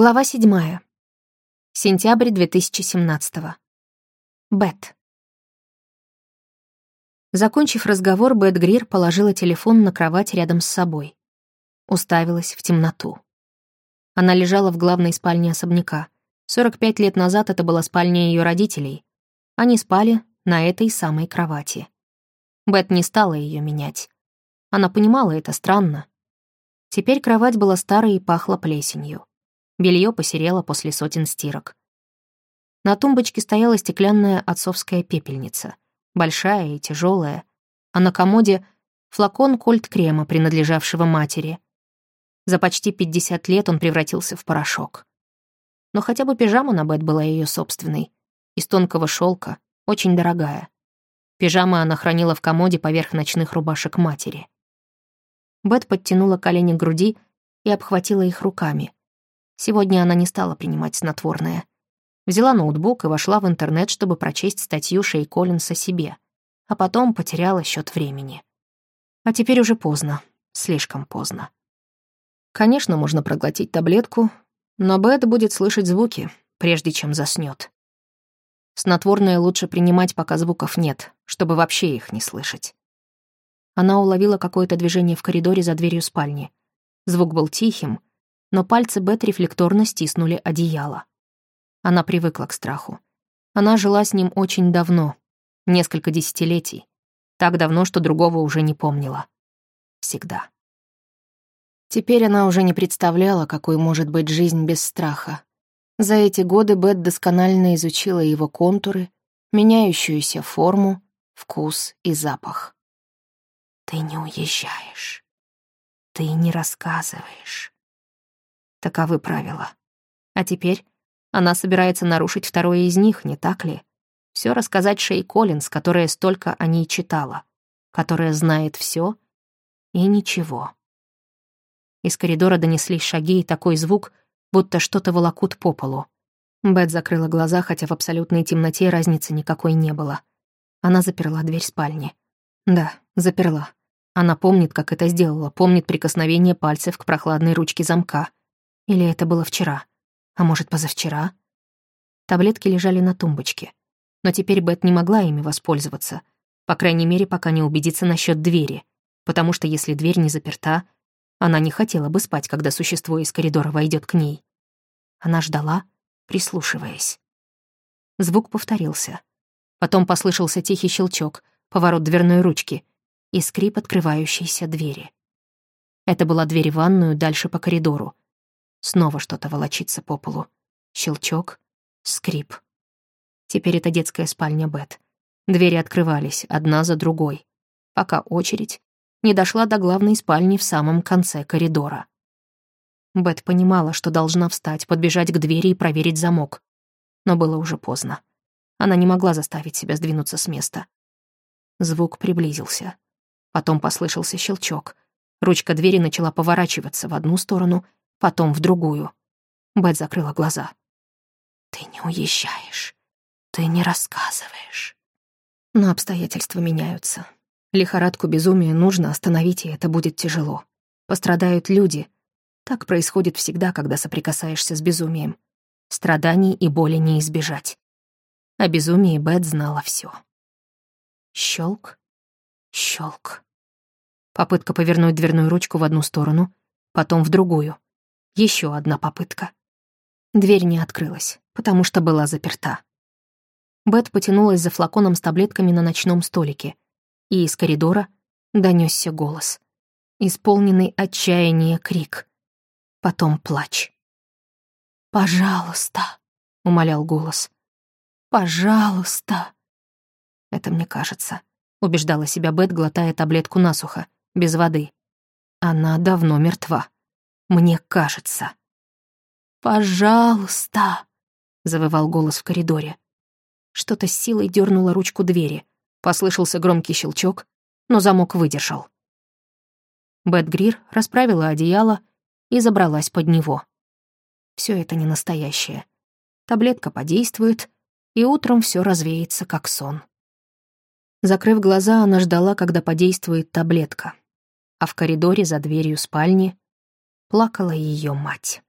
Глава 7. Сентябрь 2017. Бет. Закончив разговор, Бет Грир положила телефон на кровать рядом с собой. Уставилась в темноту. Она лежала в главной спальне особняка. 45 лет назад это была спальня ее родителей. Они спали на этой самой кровати. Бет не стала ее менять. Она понимала это странно. Теперь кровать была старой и пахла плесенью. Белье посерело после сотен стирок. На тумбочке стояла стеклянная отцовская пепельница, большая и тяжелая, а на комоде флакон кольт-крема, принадлежавшего матери. За почти 50 лет он превратился в порошок. Но хотя бы пижама на Бет была ее собственной, из тонкого шелка, очень дорогая. Пижама она хранила в комоде поверх ночных рубашек матери. Бет подтянула колени к груди и обхватила их руками. Сегодня она не стала принимать снотворное. Взяла ноутбук и вошла в интернет, чтобы прочесть статью Шей Коллинса себе, а потом потеряла счет времени. А теперь уже поздно, слишком поздно. Конечно, можно проглотить таблетку, но Бет будет слышать звуки, прежде чем заснёт. Снотворное лучше принимать, пока звуков нет, чтобы вообще их не слышать. Она уловила какое-то движение в коридоре за дверью спальни. Звук был тихим, но пальцы Бет рефлекторно стиснули одеяло. Она привыкла к страху. Она жила с ним очень давно, несколько десятилетий. Так давно, что другого уже не помнила. Всегда. Теперь она уже не представляла, какой может быть жизнь без страха. За эти годы Бет досконально изучила его контуры, меняющуюся форму, вкус и запах. «Ты не уезжаешь. Ты не рассказываешь. Таковы правила. А теперь она собирается нарушить второе из них, не так ли? Все рассказать Шей Коллинз, которая столько о ней читала, которая знает все и ничего. Из коридора донеслись шаги и такой звук, будто что-то волокут по полу. Бет закрыла глаза, хотя в абсолютной темноте разницы никакой не было. Она заперла дверь спальни. Да, заперла. Она помнит, как это сделала, помнит прикосновение пальцев к прохладной ручке замка. Или это было вчера? А может, позавчера? Таблетки лежали на тумбочке. Но теперь Бет не могла ими воспользоваться. По крайней мере, пока не убедится насчет двери. Потому что если дверь не заперта, она не хотела бы спать, когда существо из коридора войдет к ней. Она ждала, прислушиваясь. Звук повторился. Потом послышался тихий щелчок, поворот дверной ручки и скрип открывающейся двери. Это была дверь в ванную дальше по коридору, Снова что-то волочится по полу. Щелчок, скрип. Теперь это детская спальня Бет. Двери открывались, одна за другой, пока очередь не дошла до главной спальни в самом конце коридора. Бет понимала, что должна встать, подбежать к двери и проверить замок. Но было уже поздно. Она не могла заставить себя сдвинуться с места. Звук приблизился. Потом послышался щелчок. Ручка двери начала поворачиваться в одну сторону — потом в другую. Бет закрыла глаза. «Ты не уезжаешь. Ты не рассказываешь». Но обстоятельства меняются. Лихорадку безумия нужно остановить, и это будет тяжело. Пострадают люди. Так происходит всегда, когда соприкасаешься с безумием. Страданий и боли не избежать. О безумии Бет знала все. Щелк, щелк. Попытка повернуть дверную ручку в одну сторону, потом в другую. Еще одна попытка. Дверь не открылась, потому что была заперта. Бет потянулась за флаконом с таблетками на ночном столике, и из коридора донесся голос. Исполненный отчаяния крик. Потом плач. «Пожалуйста», — умолял голос. «Пожалуйста». Это мне кажется, убеждала себя Бет, глотая таблетку насухо, без воды. Она давно мертва. Мне кажется. «Пожалуйста!» — завывал голос в коридоре. Что-то с силой дернуло ручку двери. Послышался громкий щелчок, но замок выдержал. Бет Грир расправила одеяло и забралась под него. Все это не настоящее. Таблетка подействует, и утром все развеется, как сон. Закрыв глаза, она ждала, когда подействует таблетка. А в коридоре за дверью спальни плакала ее мать.